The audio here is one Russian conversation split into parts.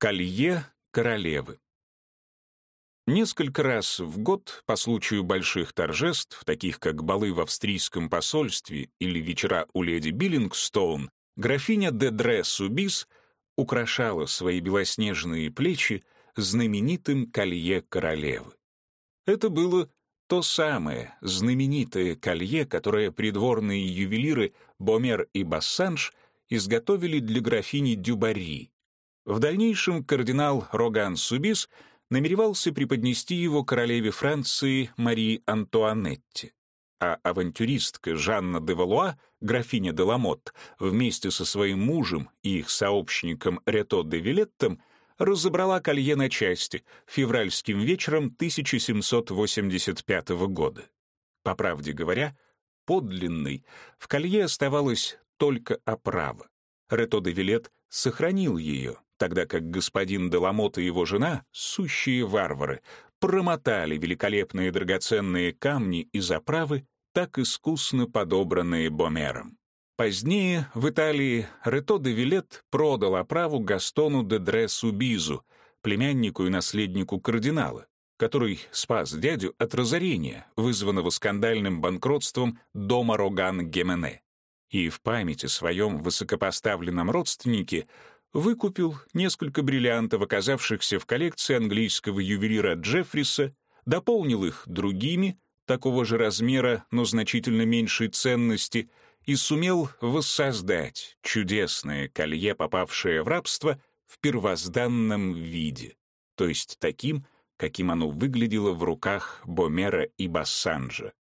Колье королевы. Несколько раз в год по случаю больших торжеств, таких как балы в австрийском посольстве или вечера у леди Биллингстоун, графиня де Дре Субис украшала свои белоснежные плечи знаменитым колье королевы. Это было то самое знаменитое колье, которое придворные ювелиры Бомер и Бассанж изготовили для графини Дюбари, в дальнейшем кардинал Роган Субис намеревался преподнести его королеве Франции Марии Антуанетте, а авантюристка Жанна де Валуа, графиня де Ламотт, вместе со своим мужем и их сообщником Рето де Вилеттом разобрала колье на части февральским вечером 1785 года. По правде говоря, подлинной в колье оставалась только оправа. Рето де Вилет сохранил ее, тогда как господин Деламот и его жена, сущие варвары, промотали великолепные драгоценные камни из оправы, так искусно подобранные Бомером. Позднее в Италии Рето де Вилет продал оправу Гастону де Дре Субизу, племяннику и наследнику кардинала, который спас дядю от разорения, вызванного скандальным банкротством дома Роган-Гемене. И в памяти своем высокопоставленном родственнике выкупил несколько бриллиантов, оказавшихся в коллекции английского ювелира Джеффриса, дополнил их другими, такого же размера, но значительно меньшей ценности, и сумел воссоздать чудесное колье, попавшее в рабство, в первозданном виде, то есть таким, каким оно выглядело в руках Бомера и Бассанжа.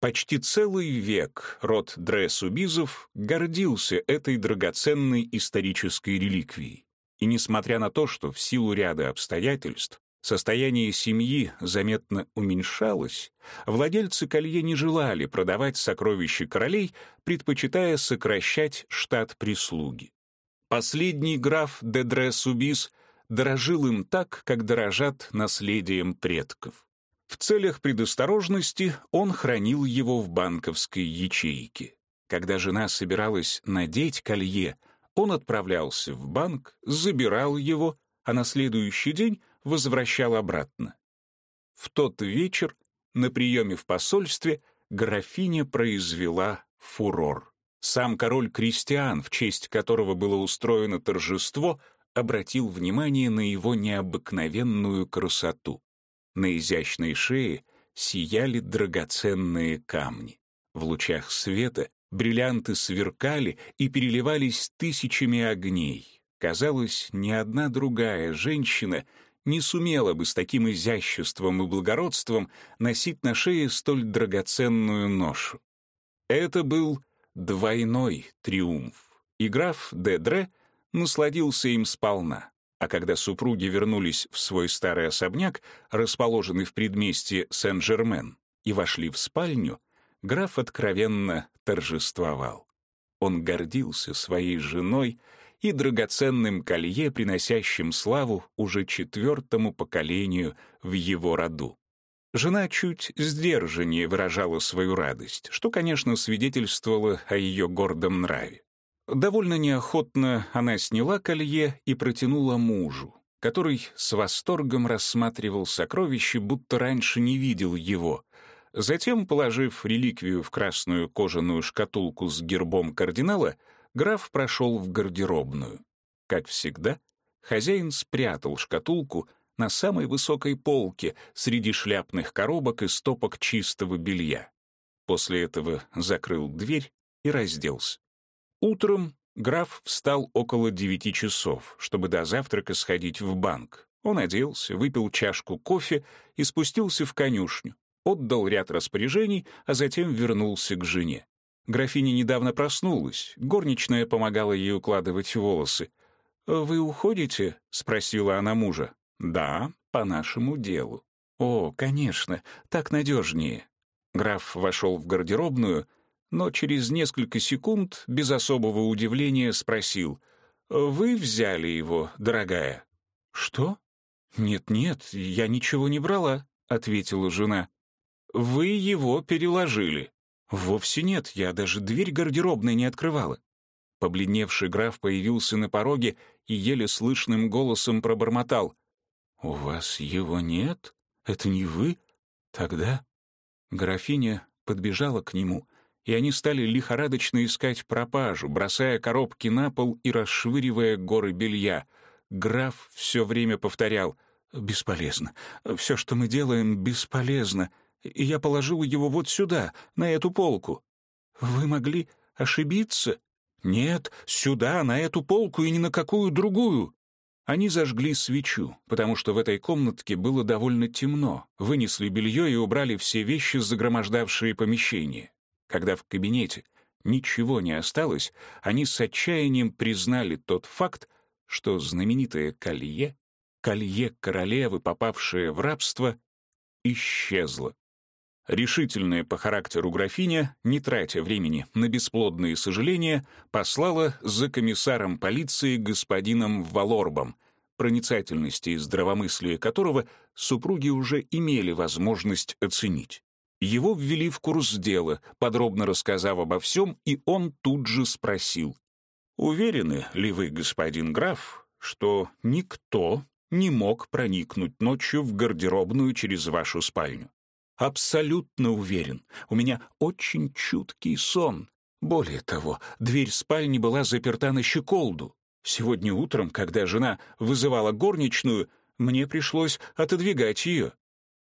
Почти целый век род Дресубизов гордился этой драгоценной исторической реликвией. И несмотря на то, что в силу ряда обстоятельств состояние семьи заметно уменьшалось, владельцы колье не желали продавать сокровища королей, предпочитая сокращать штат прислуги. Последний граф де Дресубиз дорожил им так, как дорожат наследием предков. В целях предосторожности он хранил его в банковской ячейке. Когда жена собиралась надеть колье, он отправлялся в банк, забирал его, а на следующий день возвращал обратно. В тот вечер на приеме в посольстве графиня произвела фурор. Сам король Кристиан, в честь которого было устроено торжество, обратил внимание на его необыкновенную красоту. На изящной шее сияли драгоценные камни. В лучах света бриллианты сверкали и переливались тысячами огней. Казалось, ни одна другая женщина не сумела бы с таким изяществом и благородством носить на шее столь драгоценную ношу. Это был двойной триумф, и граф Дедре насладился им сполна. А когда супруги вернулись в свой старый особняк, расположенный в предместье Сен-Жермен, и вошли в спальню, граф откровенно торжествовал. Он гордился своей женой и драгоценным колье, приносящим славу уже четвертому поколению в его роду. Жена чуть сдержаннее выражала свою радость, что, конечно, свидетельствовало о ее гордом нраве. Довольно неохотно она сняла колье и протянула мужу, который с восторгом рассматривал сокровище, будто раньше не видел его. Затем, положив реликвию в красную кожаную шкатулку с гербом кардинала, граф прошел в гардеробную. Как всегда, хозяин спрятал шкатулку на самой высокой полке среди шляпных коробок и стопок чистого белья. После этого закрыл дверь и разделся. Утром граф встал около девяти часов, чтобы до завтрака сходить в банк. Он оделся, выпил чашку кофе и спустился в конюшню, отдал ряд распоряжений, а затем вернулся к жене. Графиня недавно проснулась, горничная помогала ей укладывать волосы. «Вы уходите?» — спросила она мужа. «Да, по нашему делу». «О, конечно, так надежнее». Граф вошел в гардеробную — но через несколько секунд без особого удивления спросил, «Вы взяли его, дорогая?» «Что?» «Нет-нет, я ничего не брала», — ответила жена. «Вы его переложили». «Вовсе нет, я даже дверь гардеробной не открывала». Побледневший граф появился на пороге и еле слышным голосом пробормотал. «У вас его нет? Это не вы? Тогда...» Графиня подбежала к нему, и они стали лихорадочно искать пропажу, бросая коробки на пол и расшвыривая горы белья. Граф все время повторял «Бесполезно. Все, что мы делаем, бесполезно. И я положил его вот сюда, на эту полку». «Вы могли ошибиться?» «Нет, сюда, на эту полку и ни на какую другую». Они зажгли свечу, потому что в этой комнатке было довольно темно, вынесли белье и убрали все вещи, загромождавшие помещение. Когда в кабинете ничего не осталось, они с отчаянием признали тот факт, что знаменитое колье, колье королевы, попавшее в рабство, исчезло. Решительная по характеру графиня, не тратя времени на бесплодные сожаления, послала за комиссаром полиции господином Валорбом, проницательности и здравомыслия которого супруги уже имели возможность оценить. Его ввели в курс дела, подробно рассказав обо всем, и он тут же спросил. «Уверены ли вы, господин граф, что никто не мог проникнуть ночью в гардеробную через вашу спальню?» Абсолютно уверен. У меня очень чуткий сон. Более того, дверь спальни была заперта на щеколду. Сегодня утром, когда жена вызывала горничную, мне пришлось отодвигать ее.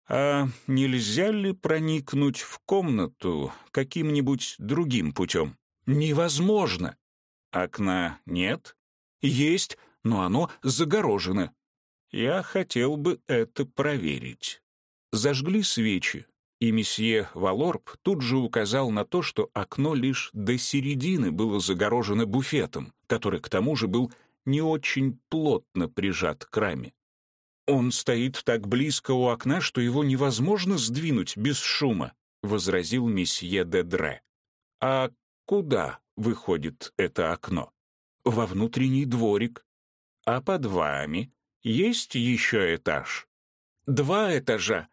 А нельзя ли проникнуть в комнату каким-нибудь другим путем? Невозможно. Окна нет? Есть, но оно загорожено. Я хотел бы это проверить зажгли свечи, и месье Валорб тут же указал на то, что окно лишь до середины было загорожено буфетом, который к тому же был не очень плотно прижат к раме. «Он стоит так близко у окна, что его невозможно сдвинуть без шума», — возразил месье Дедре. «А куда выходит это окно?» «Во внутренний дворик. А под вами есть еще этаж?» «Два этажа»,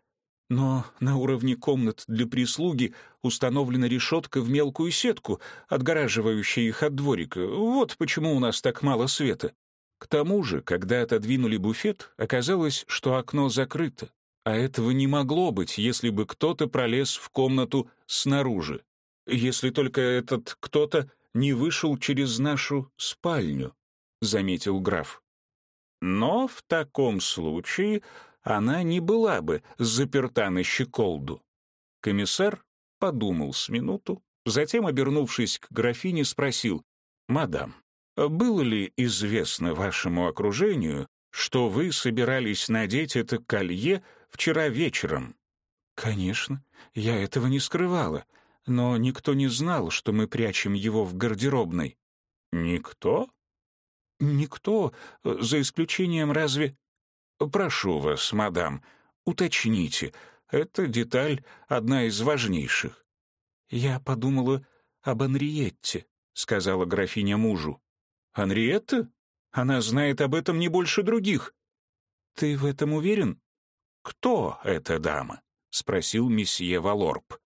но на уровне комнат для прислуги установлена решетка в мелкую сетку, отгораживающая их от дворика. Вот почему у нас так мало света. К тому же, когда отодвинули буфет, оказалось, что окно закрыто. А этого не могло быть, если бы кто-то пролез в комнату снаружи. Если только этот кто-то не вышел через нашу спальню, — заметил граф. Но в таком случае она не была бы заперта на щеколду. Комиссар подумал с минуту, затем, обернувшись к графине, спросил, «Мадам, было ли известно вашему окружению, что вы собирались надеть это колье вчера вечером?» «Конечно, я этого не скрывала, но никто не знал, что мы прячем его в гардеробной». «Никто?» «Никто, за исключением разве...» Прошу вас, мадам, уточните. Эта деталь одна из важнейших. Я подумала об Анриетте, сказала графиня мужу. Анриетта? Она знает об этом не больше других. Ты в этом уверен? Кто эта дама? спросил месье Валорб.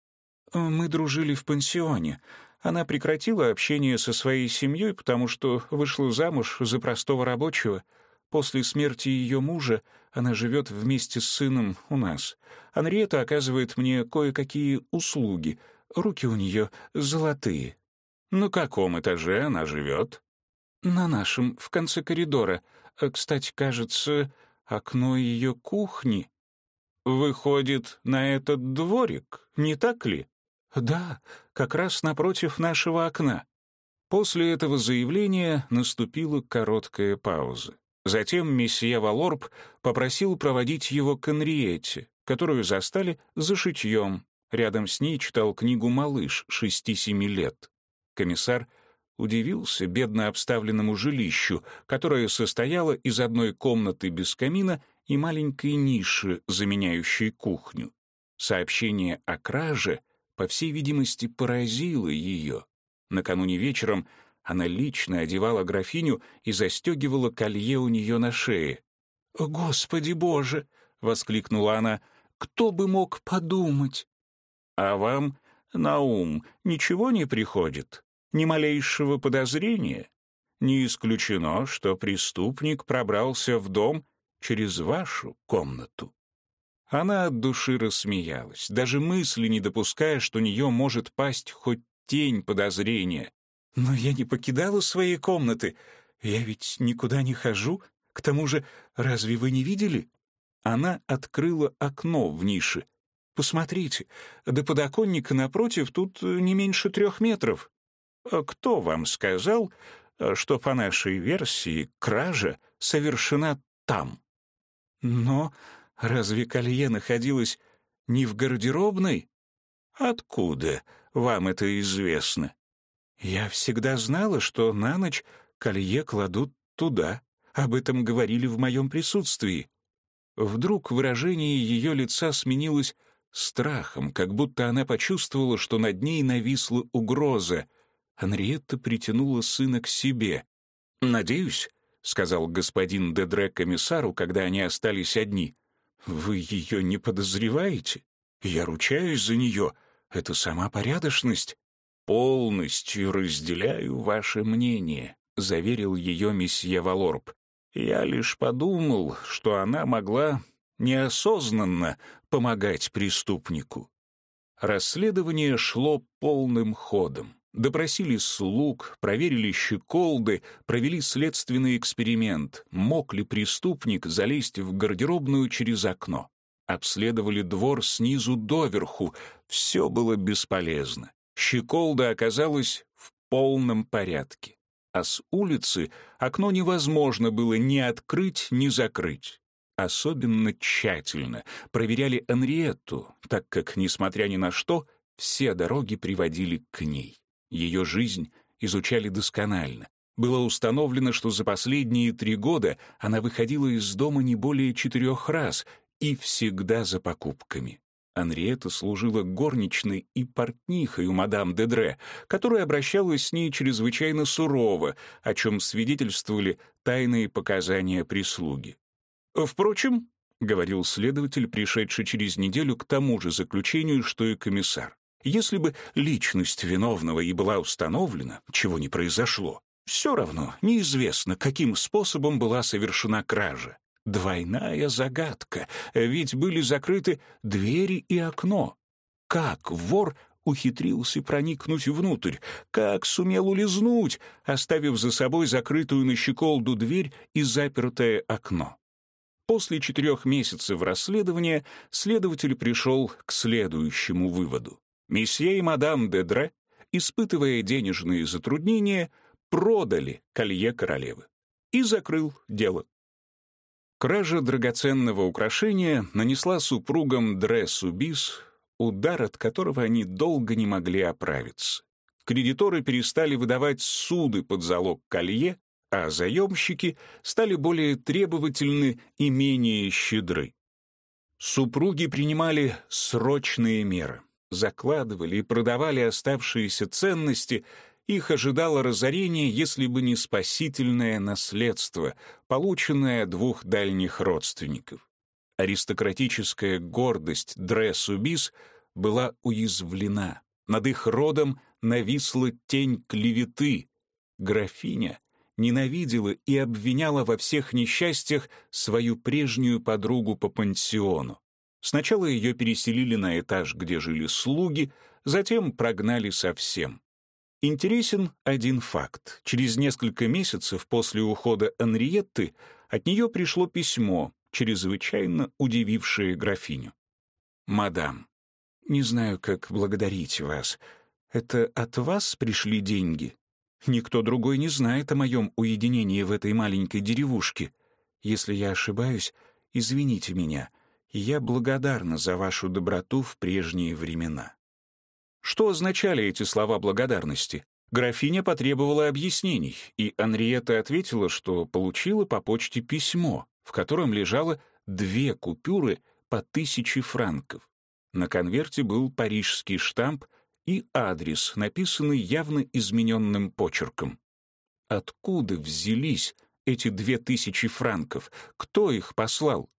Мы дружили в пансионе. Она прекратила общение со своей семьей, потому что вышла замуж за простого рабочего — После смерти ее мужа она живет вместе с сыном у нас. Анриета оказывает мне кое-какие услуги. Руки у нее золотые. На каком этаже она живет? На нашем, в конце коридора. Э, кстати, кажется, окно ее кухни. Выходит на этот дворик, не так ли? Да, как раз напротив нашего окна. После этого заявления наступила короткая пауза. Затем месье Валорб попросил проводить его к Энриете, которую застали за шитьем. Рядом с ней читал книгу малыш шести-семи лет. Комиссар удивился бедно обставленному жилищу, которое состояло из одной комнаты без камина и маленькой ниши, заменяющей кухню. Сообщение о краже, по всей видимости, поразило ее. Накануне вечером она лично одевала графиню и застегивала колье у нее на шее. «Господи Боже!» — воскликнула она. «Кто бы мог подумать?» «А вам на ум ничего не приходит?» Ни малейшего подозрения? Не исключено, что преступник пробрался в дом через вашу комнату. Она от души рассмеялась, даже мысли не допуская, что у нее может пасть хоть тень подозрения. «Но я не покидала своей комнаты. Я ведь никуда не хожу. К тому же, разве вы не видели?» Она открыла окно в нише. «Посмотрите, до подоконника напротив тут не меньше трех метров». «А кто вам сказал, что по нашей версии кража совершена там?» «Но разве колье находилось не в гардеробной?» «Откуда вам это известно?» «Я всегда знала, что на ночь колье кладут туда. Об этом говорили в моем присутствии». Вдруг выражение ее лица сменилось страхом, как будто она почувствовала, что над ней нависла угроза. Анриетта притянула сына к себе. «Надеюсь», — сказал господин Дедре комиссару, когда они остались одни, «вы ее не подозреваете? Я ручаюсь за нее. Это сама порядочность». «Полностью разделяю ваше мнение», — заверил ее месье Валорб. «Я лишь подумал, что она могла неосознанно помогать преступнику». Расследование шло полным ходом. Допросили слуг, проверили щеколды, провели следственный эксперимент, мог ли преступник залезть в гардеробную через окно. Обследовали двор снизу доверху, все было бесполезно. Щеколда оказалась в полном порядке, а с улицы окно невозможно было ни открыть, ни закрыть. Особенно тщательно проверяли Анриетту, так как, несмотря ни на что, все дороги приводили к ней. Ее жизнь изучали досконально. Было установлено, что за последние три года она выходила из дома не более четырех раз и всегда за покупками. Анриета служила горничной и портнихой у мадам Дедре, которая обращалась с ней чрезвычайно сурово, о чем свидетельствовали тайные показания прислуги. «Впрочем», — говорил следователь, пришедший через неделю к тому же заключению, что и комиссар, «если бы личность виновного и была установлена, чего не произошло, все равно неизвестно, каким способом была совершена кража. Двойная загадка, ведь были закрыты двери и окно. Как вор ухитрился проникнуть внутрь? Как сумел улизнуть, оставив за собой закрытую на щеколду дверь и запертое окно? После четырех месяцев расследования следователь пришел к следующему выводу. Месье и мадам Дедре, испытывая денежные затруднения, продали колье королевы и закрыл дело. Кража драгоценного украшения нанесла супругам Дре Субис удар, от которого они долго не могли оправиться. Кредиторы перестали выдавать суды под залог колье, а заемщики стали более требовательны и менее щедры. Супруги принимали срочные меры, закладывали и продавали оставшиеся ценности их ожидало разорение, если бы не спасительное наследство, полученное двух дальних родственников. Аристократическая гордость Дре-Субис была уязвлена. Над их родом нависла тень клеветы. Графиня ненавидела и обвиняла во всех несчастьях свою прежнюю подругу по пансиону. Сначала ее переселили на этаж, где жили слуги, затем прогнали совсем. Интересен один факт. Через несколько месяцев после ухода Анриетты от нее пришло письмо, чрезвычайно удивившее графиню. «Мадам, не знаю, как благодарить вас. Это от вас пришли деньги? Никто другой не знает о моем уединении в этой маленькой деревушке. Если я ошибаюсь, извините меня, я благодарна за вашу доброту в прежние времена». Что означали эти слова благодарности? Графиня потребовала объяснений, и Анриета ответила, что получила по почте письмо, в котором лежало две купюры по тысяче франков. На конверте был парижский штамп и адрес, написанный явно измененным почерком. Откуда взялись эти две тысячи франков? Кто их послал?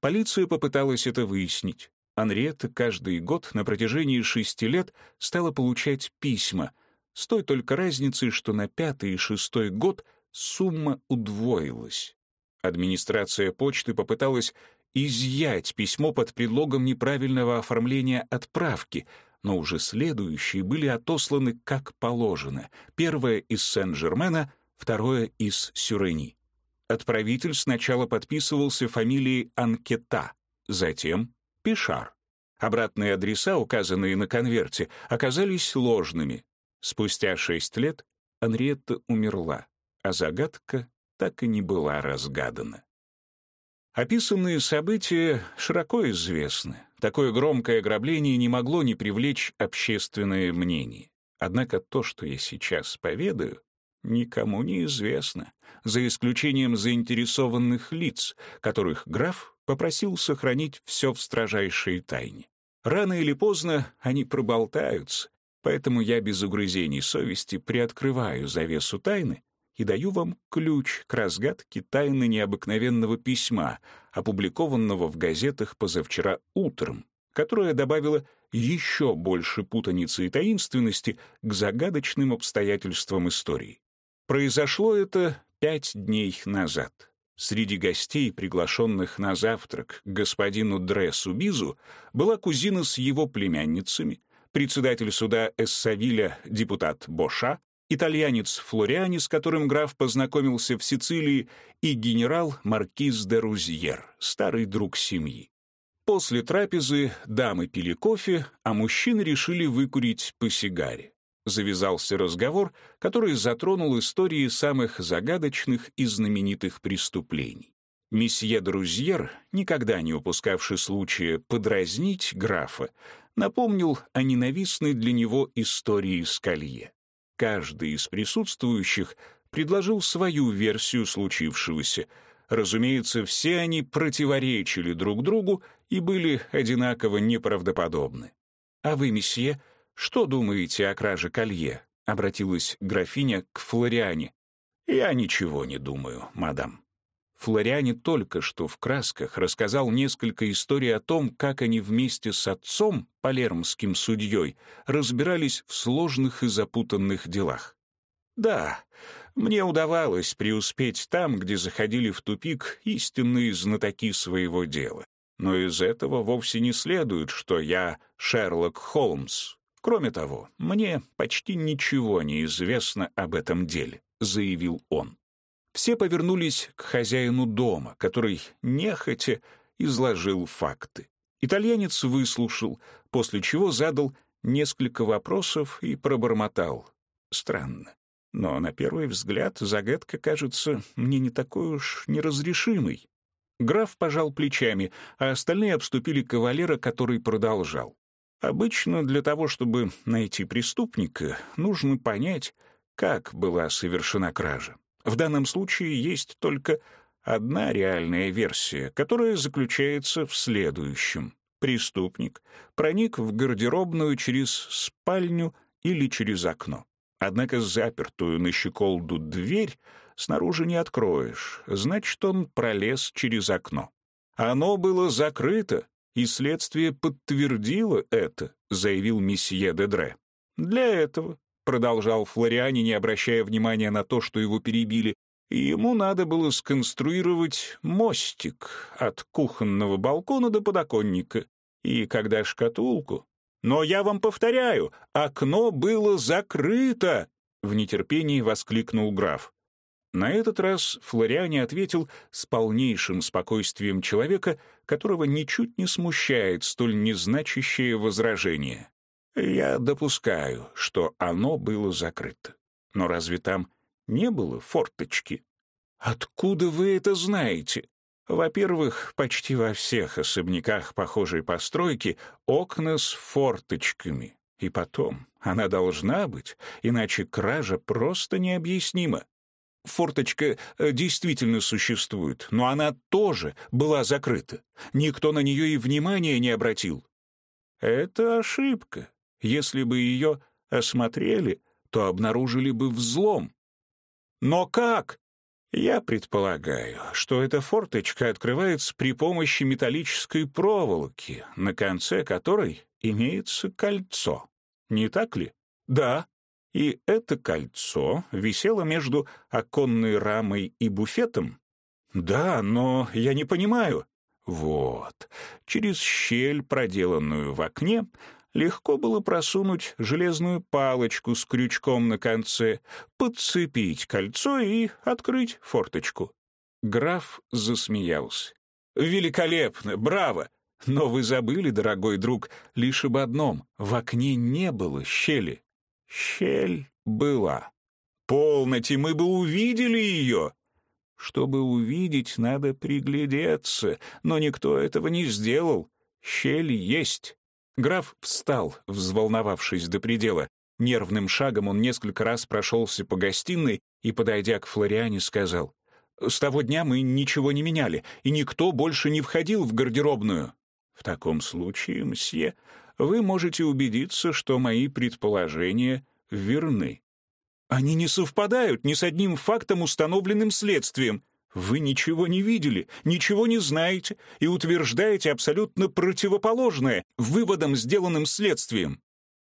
Полиция попыталась это выяснить. Анриетта каждый год на протяжении шести лет стала получать письма. с той только разницей, что на пятый и шестой год сумма удвоилась. Администрация почты попыталась изъять письмо под предлогом неправильного оформления отправки, но уже следующие были отосланы как положено. Первое из Сен-Жермена, второе из Сюрени. Отправитель сначала подписывался фамилией Анкета, затем Пишар. Обратные адреса, указанные на конверте, оказались ложными. Спустя шесть лет Анриетта умерла, а загадка так и не была разгадана. Описанные события широко известны. Такое громкое ограбление не могло не привлечь общественное мнение. Однако то, что я сейчас поведаю, никому не известно, за исключением заинтересованных лиц, которых граф попросил сохранить все в строжайшей тайне. Рано или поздно они проболтаются, поэтому я без угрызений совести приоткрываю завесу тайны и даю вам ключ к разгадке тайны необыкновенного письма, опубликованного в газетах позавчера утром, которое добавило еще больше путаницы и таинственности к загадочным обстоятельствам истории. Произошло это пять дней назад. Среди гостей, приглашенных на завтрак господину Дрессу Бизу, была кузина с его племянницами, председатель суда Эссавиля депутат Боша, итальянец Флориани, с которым граф познакомился в Сицилии, и генерал Маркиз де Рузьер, старый друг семьи. После трапезы дамы пили кофе, а мужчины решили выкурить по сигаре завязался разговор, который затронул истории самых загадочных и знаменитых преступлений. Месье Друзьер, никогда не упускавший случая подразнить графа, напомнил о ненавистной для него истории Скалье. Каждый из присутствующих предложил свою версию случившегося. Разумеется, все они противоречили друг другу и были одинаково неправдоподобны. «А вы, месье, «Что думаете о краже колье?» — обратилась графиня к Флориане. «Я ничего не думаю, мадам». Флориане только что в красках рассказал несколько историй о том, как они вместе с отцом, палермским судьей, разбирались в сложных и запутанных делах. «Да, мне удавалось преуспеть там, где заходили в тупик истинные знатоки своего дела. Но из этого вовсе не следует, что я Шерлок Холмс, Кроме того, мне почти ничего не известно об этом деле, заявил он. Все повернулись к хозяину дома, который нехотя изложил факты. Итальянец выслушал, после чего задал несколько вопросов и пробормотал. Странно. Но на первый взгляд загадка кажется мне не такой уж неразрешимой. Граф пожал плечами, а остальные обступили кавалера, который продолжал. Обычно для того, чтобы найти преступника, нужно понять, как была совершена кража. В данном случае есть только одна реальная версия, которая заключается в следующем. Преступник проник в гардеробную через спальню или через окно. Однако запертую на щеколду дверь снаружи не откроешь, значит, он пролез через окно. Оно было закрыто, и следствие подтвердило это, заявил месье Дедре. Для этого, продолжал Флориани, не обращая внимания на то, что его перебили, ему надо было сконструировать мостик от кухонного балкона до подоконника. И когда шкатулку... «Но я вам повторяю, окно было закрыто!» — в нетерпении воскликнул граф. На этот раз Флориани ответил с полнейшим спокойствием человека, которого ничуть не смущает столь незначащее возражение. «Я допускаю, что оно было закрыто. Но разве там не было форточки?» «Откуда вы это знаете?» Во-первых, почти во всех особняках похожей постройки окна с форточками. И потом, она должна быть, иначе кража просто необъяснима форточка э, действительно существует, но она тоже была закрыта. Никто на нее и внимания не обратил. Это ошибка. Если бы ее осмотрели, то обнаружили бы взлом. Но как? Я предполагаю, что эта форточка открывается при помощи металлической проволоки, на конце которой имеется кольцо. Не так ли? Да. И это кольцо висело между оконной рамой и буфетом? Да, но я не понимаю. Вот, через щель, проделанную в окне, легко было просунуть железную палочку с крючком на конце, подцепить кольцо и открыть форточку. Граф засмеялся. «Великолепно! Браво! Но вы забыли, дорогой друг, лишь об одном — в окне не было щели. Щель была. Полноте, мы бы увидели ее. Чтобы увидеть, надо приглядеться, но никто этого не сделал. Щель есть. Граф встал, взволновавшись до предела. Нервным шагом он несколько раз прошелся по гостиной и, подойдя к Флориане, сказал, «С того дня мы ничего не меняли, и никто больше не входил в гардеробную». «В таком случае, мсье, вы можете убедиться, что мои предположения верны. Они не совпадают ни с одним фактом, установленным следствием. Вы ничего не видели, ничего не знаете и утверждаете абсолютно противоположное выводом, сделанным следствием.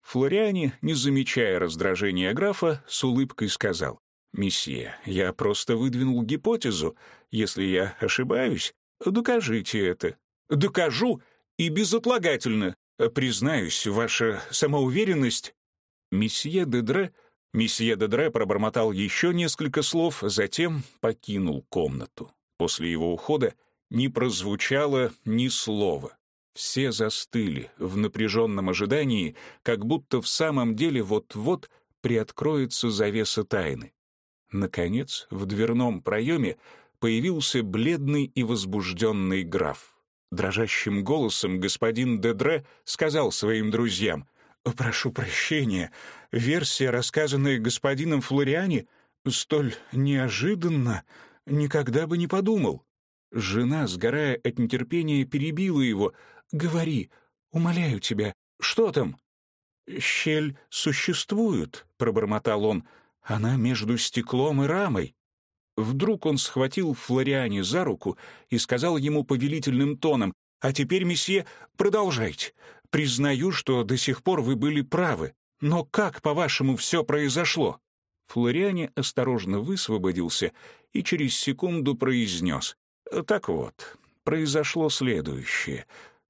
Флориане, не замечая раздражения графа, с улыбкой сказал, «Месье, я просто выдвинул гипотезу. Если я ошибаюсь, докажите это». «Докажу и безотлагательно. Признаюсь, ваша самоуверенность...» Месье Дедре Месье Дедре пробормотал еще несколько слов, затем покинул комнату. После его ухода не прозвучало ни слова. Все застыли в напряженном ожидании, как будто в самом деле вот-вот приоткроется завеса тайны. Наконец, в дверном проеме появился бледный и возбужденный граф. Дрожащим голосом господин Дедре сказал своим друзьям — «Прошу прощения, версия, рассказанная господином Флориани, столь неожиданно, никогда бы не подумал». Жена, сгорая от нетерпения, перебила его. «Говори, умоляю тебя, что там?» «Щель существует», — пробормотал он. «Она между стеклом и рамой». Вдруг он схватил Флориане за руку и сказал ему повелительным тоном, «А теперь, месье, продолжайте. Признаю, что до сих пор вы были правы. Но как, по-вашему, все произошло?» Флориане осторожно высвободился и через секунду произнес. «Так вот, произошло следующее.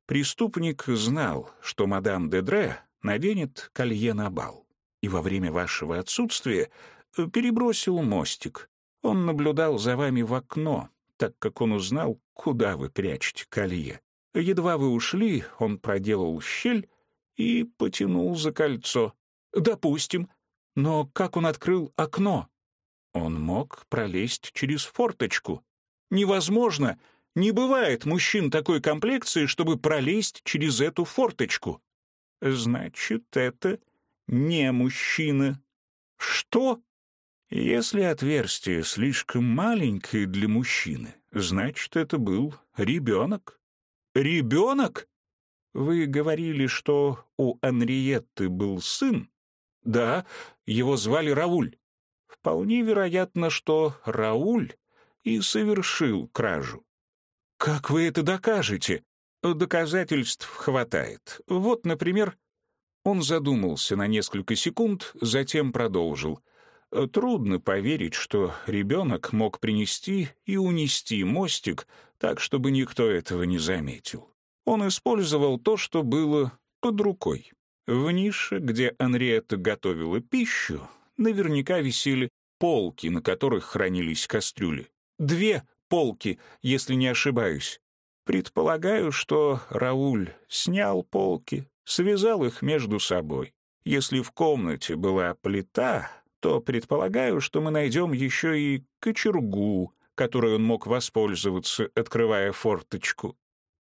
Преступник знал, что мадам Дедре наденет колье на бал, и во время вашего отсутствия перебросил мостик. Он наблюдал за вами в окно, так как он узнал, куда вы прячете колье. Едва вы ушли, он проделал щель и потянул за кольцо. Допустим. Но как он открыл окно? Он мог пролезть через форточку. Невозможно. Не бывает мужчин такой комплекции, чтобы пролезть через эту форточку. Значит, это не мужчина. Что? Если отверстие слишком маленькое для мужчины, значит, это был ребенок. «Ребенок? Вы говорили, что у Анриетты был сын?» «Да, его звали Рауль. Вполне вероятно, что Рауль и совершил кражу. Как вы это докажете? Доказательств хватает. Вот, например, он задумался на несколько секунд, затем продолжил. Трудно поверить, что ребенок мог принести и унести мостик так, чтобы никто этого не заметил. Он использовал то, что было под рукой. В нише, где Анриетта готовила пищу, наверняка висели полки, на которых хранились кастрюли. Две полки, если не ошибаюсь. Предполагаю, что Рауль снял полки, связал их между собой. Если в комнате была плита, то предполагаю, что мы найдем еще и кочергу, которой он мог воспользоваться, открывая форточку.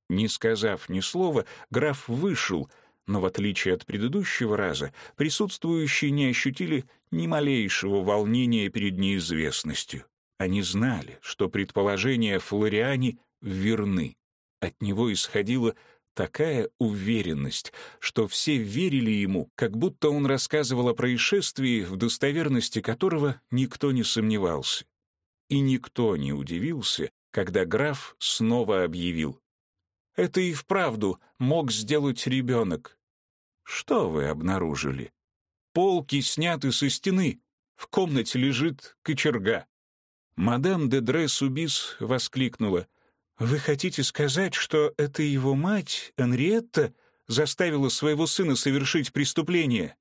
Не сказав ни слова, граф вышел, но в отличие от предыдущего раза, присутствующие не ощутили ни малейшего волнения перед неизвестностью. Они знали, что предположения Флориани верны. От него исходила такая уверенность, что все верили ему, как будто он рассказывал о происшествии, в достоверности которого никто не сомневался. И никто не удивился, когда граф снова объявил. «Это и вправду мог сделать ребенок». «Что вы обнаружили?» полки сняты со стены. В комнате лежит кочерга. Мадам де Дресс-Убис воскликнула. «Вы хотите сказать, что это его мать, Анриетта, заставила своего сына совершить преступление?»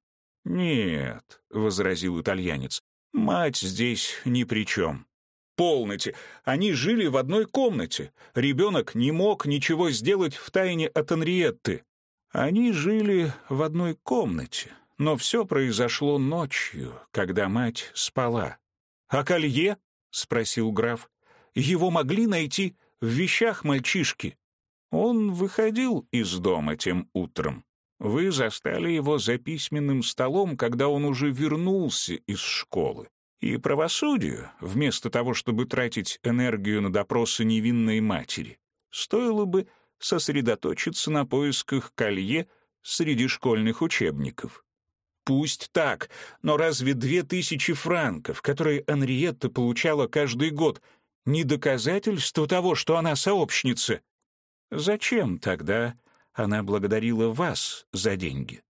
«Нет», — возразил итальянец, — «мать здесь ни при чем». «Полноте! Они жили в одной комнате. Ребенок не мог ничего сделать в тайне от Анриетты. Они жили в одной комнате, но все произошло ночью, когда мать спала. «А колье?» — спросил граф. «Его могли найти в вещах мальчишки». Он выходил из дома тем утром. Вы застали его за письменным столом, когда он уже вернулся из школы. И правосудию, вместо того, чтобы тратить энергию на допросы невинной матери, стоило бы сосредоточиться на поисках колье среди школьных учебников. Пусть так, но разве две тысячи франков, которые Анриетта получала каждый год, не доказательство того, что она сообщница? Зачем тогда она благодарила вас за деньги?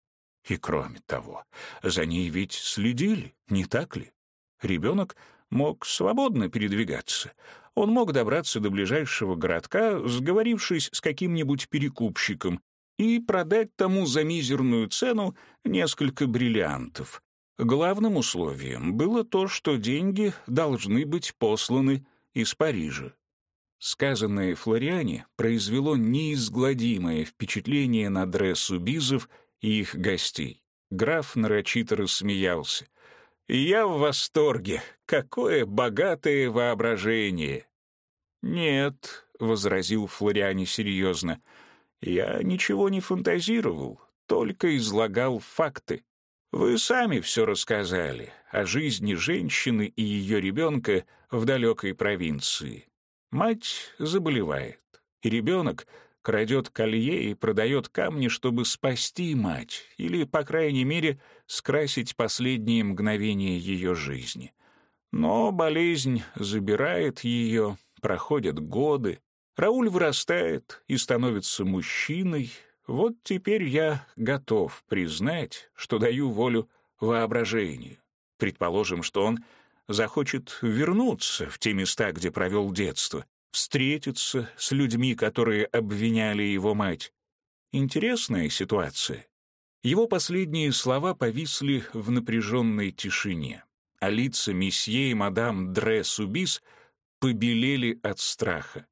И кроме того, за ней ведь следили, не так ли? Ребенок мог свободно передвигаться. Он мог добраться до ближайшего городка, сговорившись с каким-нибудь перекупщиком, и продать тому за мизерную цену несколько бриллиантов. Главным условием было то, что деньги должны быть посланы из Парижа. Сказанное Флориане произвело неизгладимое впечатление на дрессу Бизов и их гостей. Граф нарочито рассмеялся. «Я в восторге! Какое богатое воображение!» «Нет», — возразил Флориане серьезно, — «я ничего не фантазировал, только излагал факты. Вы сами все рассказали о жизни женщины и ее ребенка в далекой провинции. Мать заболевает, и ребенок крадет колье и продает камни, чтобы спасти мать, или, по крайней мере, скрасить последние мгновения ее жизни. Но болезнь забирает ее, проходят годы, Рауль вырастает и становится мужчиной. Вот теперь я готов признать, что даю волю воображению. Предположим, что он захочет вернуться в те места, где провел детство, встретиться с людьми, которые обвиняли его мать. Интересная ситуация. Его последние слова повисли в напряженной тишине, а лица месье и мадам Дре Субис побелели от страха.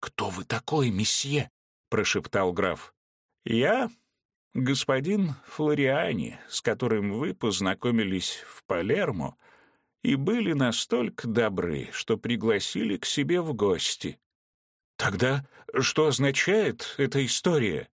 «Кто вы такой, месье?» — прошептал граф. «Я господин Флориани, с которым вы познакомились в Палермо и были настолько добры, что пригласили к себе в гости. Тогда что означает эта история?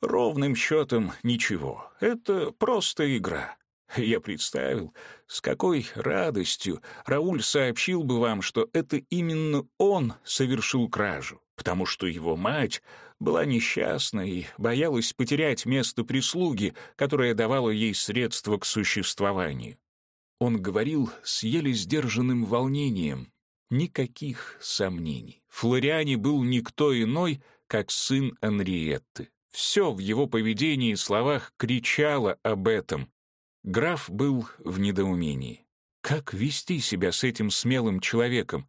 Ровным счетом ничего. Это просто игра. Я представил, с какой радостью Рауль сообщил бы вам, что это именно он совершил кражу, потому что его мать была несчастна и боялась потерять место прислуги, которое давало ей средства к существованию. Он говорил с еле сдержанным волнением. Никаких сомнений. Флориани был никто иной, как сын Анриетты. Все в его поведении и словах кричало об этом. Граф был в недоумении. Как вести себя с этим смелым человеком?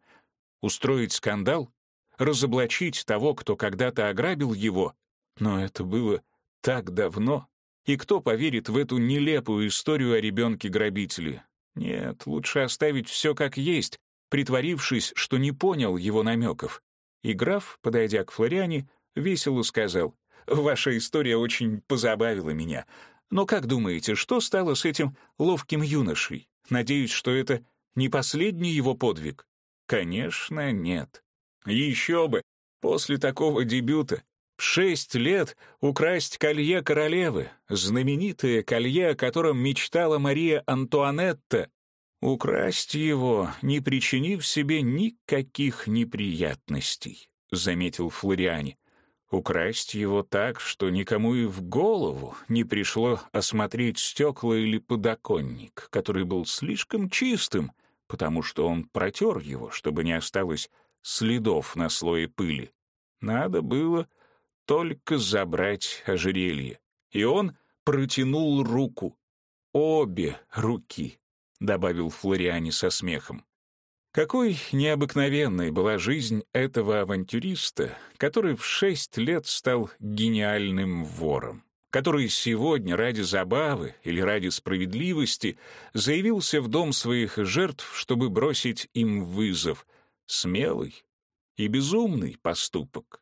Устроить скандал? Разоблачить того, кто когда-то ограбил его? Но это было так давно. И кто поверит в эту нелепую историю о ребенке-грабителе? Нет, лучше оставить все как есть, притворившись, что не понял его намеков. И граф, подойдя к Флориане, весело сказал, «Ваша история очень позабавила меня. Но как думаете, что стало с этим ловким юношей? Надеюсь, что это не последний его подвиг?» «Конечно, нет. Еще бы, после такого дебюта в шесть лет украсть колье королевы, знаменитое колье, о котором мечтала Мария Антуанетта, украсть его, не причинив себе никаких неприятностей, заметил Флориани. Украсть его так, что никому и в голову не пришло осмотреть стекла или подоконник, который был слишком чистым, потому что он протер его, чтобы не осталось следов на слое пыли. Надо было только забрать ожерелье. И он протянул руку. обе руки», — добавил Флориани со смехом. Какой необыкновенной была жизнь этого авантюриста, который в шесть лет стал гениальным вором, который сегодня ради забавы или ради справедливости заявился в дом своих жертв, чтобы бросить им вызов. Смелый и безумный поступок.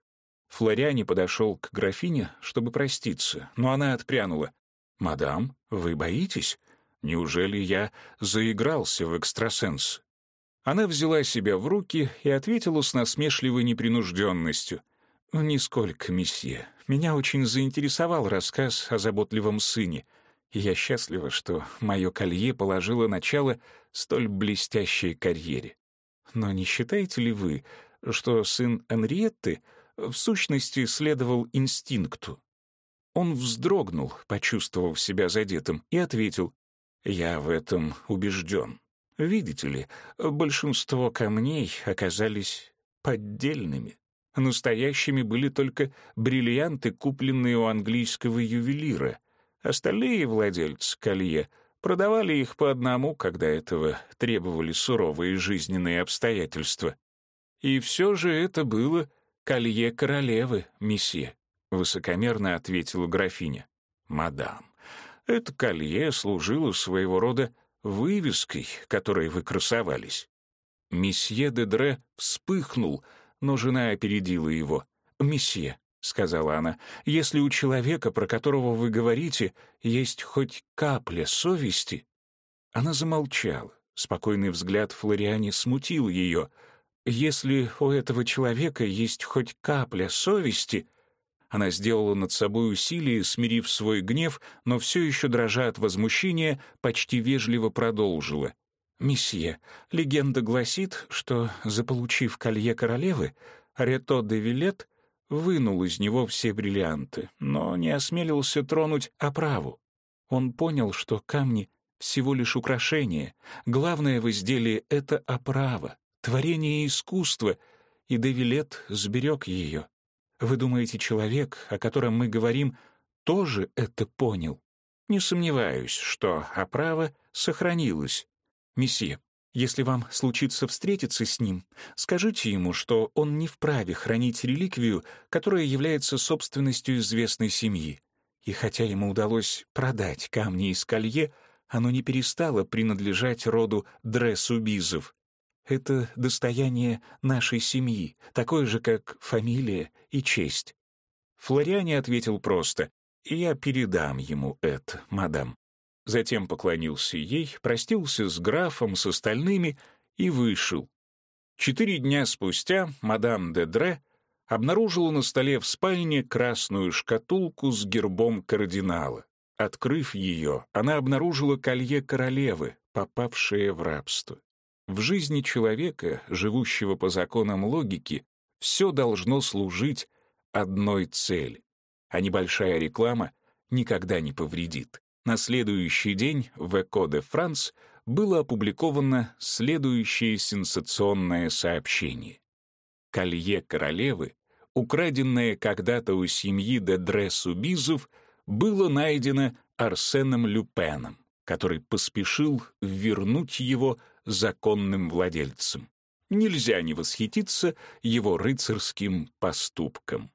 Флориане подошел к графине, чтобы проститься, но она отпрянула. «Мадам, вы боитесь? Неужели я заигрался в экстрасенс?» Она взяла себя в руки и ответила с насмешливой непринужденностью. «Нисколько, месье. Меня очень заинтересовал рассказ о заботливом сыне, я счастлива, что мое колье положило начало столь блестящей карьере. Но не считаете ли вы, что сын Энриетты в сущности следовал инстинкту? Он вздрогнул, почувствовав себя задетым, и ответил, «Я в этом убежден». Видите ли, большинство камней оказались поддельными. Настоящими были только бриллианты, купленные у английского ювелира. Остальные владельцы колье продавали их по одному, когда этого требовали суровые жизненные обстоятельства. И все же это было колье королевы, месье, — высокомерно ответила графиня. «Мадам, это колье служило своего рода вывеской, которой вы красовались. Месье Дедре вспыхнул, но жена опередила его. «Месье», — сказала она, — «если у человека, про которого вы говорите, есть хоть капля совести...» Она замолчала. Спокойный взгляд Флориане смутил ее. «Если у этого человека есть хоть капля совести...» Она сделала над собой усилие, смирив свой гнев, но все еще, дрожа от возмущения, почти вежливо продолжила. «Месье, легенда гласит, что, заполучив колье королевы, Рето де Вилет вынул из него все бриллианты, но не осмелился тронуть оправу. Он понял, что камни — всего лишь украшение, главное в изделии — это оправа, творение искусства, и Девилет сберег ее. Вы думаете, человек, о котором мы говорим, тоже это понял? Не сомневаюсь, что оправа сохранилась. Месье, если вам случится встретиться с ним, скажите ему, что он не вправе хранить реликвию, которая является собственностью известной семьи. И хотя ему удалось продать камни из колье, оно не перестало принадлежать роду Дрессубизов. Это достояние нашей семьи, такое же, как фамилия и честь. Флориане ответил просто «Я передам ему это, мадам». Затем поклонился ей, простился с графом, с остальными и вышел. Четыре дня спустя мадам де Дре обнаружила на столе в спальне красную шкатулку с гербом кардинала. Открыв ее, она обнаружила колье королевы, попавшее в рабство. В жизни человека, живущего по законам логики, все должно служить одной цели, а небольшая реклама никогда не повредит. На следующий день в «Эко де Франс» было опубликовано следующее сенсационное сообщение. Колье королевы, украденное когда-то у семьи де Дрессубизов, было найдено Арсеном Люпеном, который поспешил вернуть его законным владельцем. Нельзя не восхититься его рыцарским поступком.